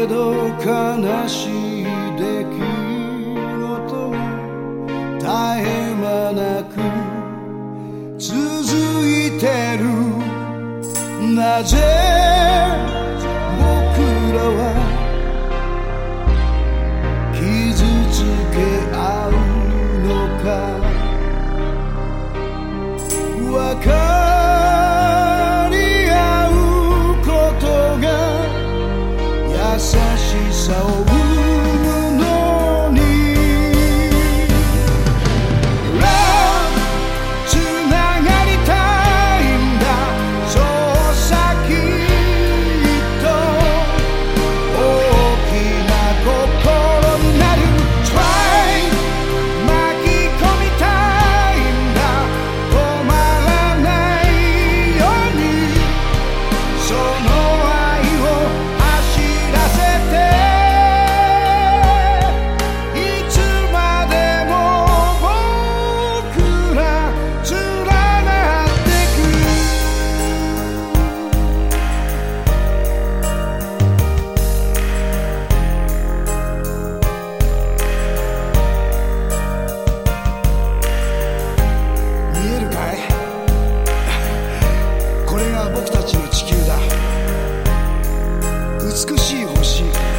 けど悲しい出来事絶え間なく続いてる。なぜ僕らは傷つけ合うのか。美しい星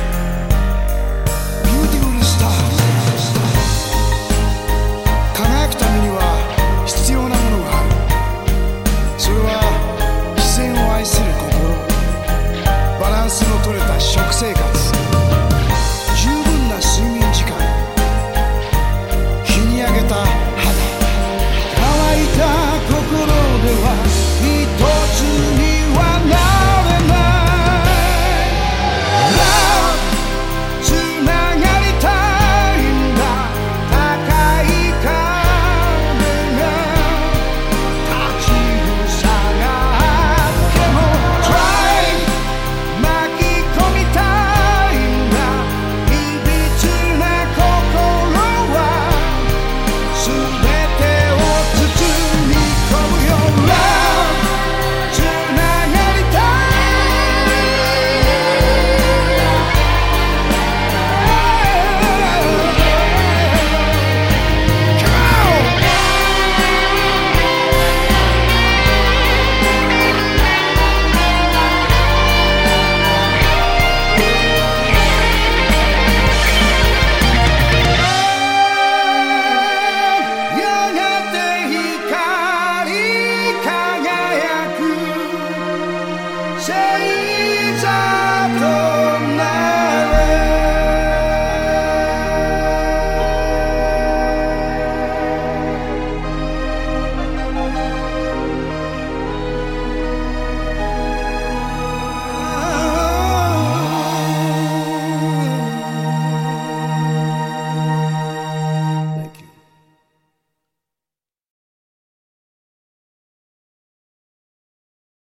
cheio.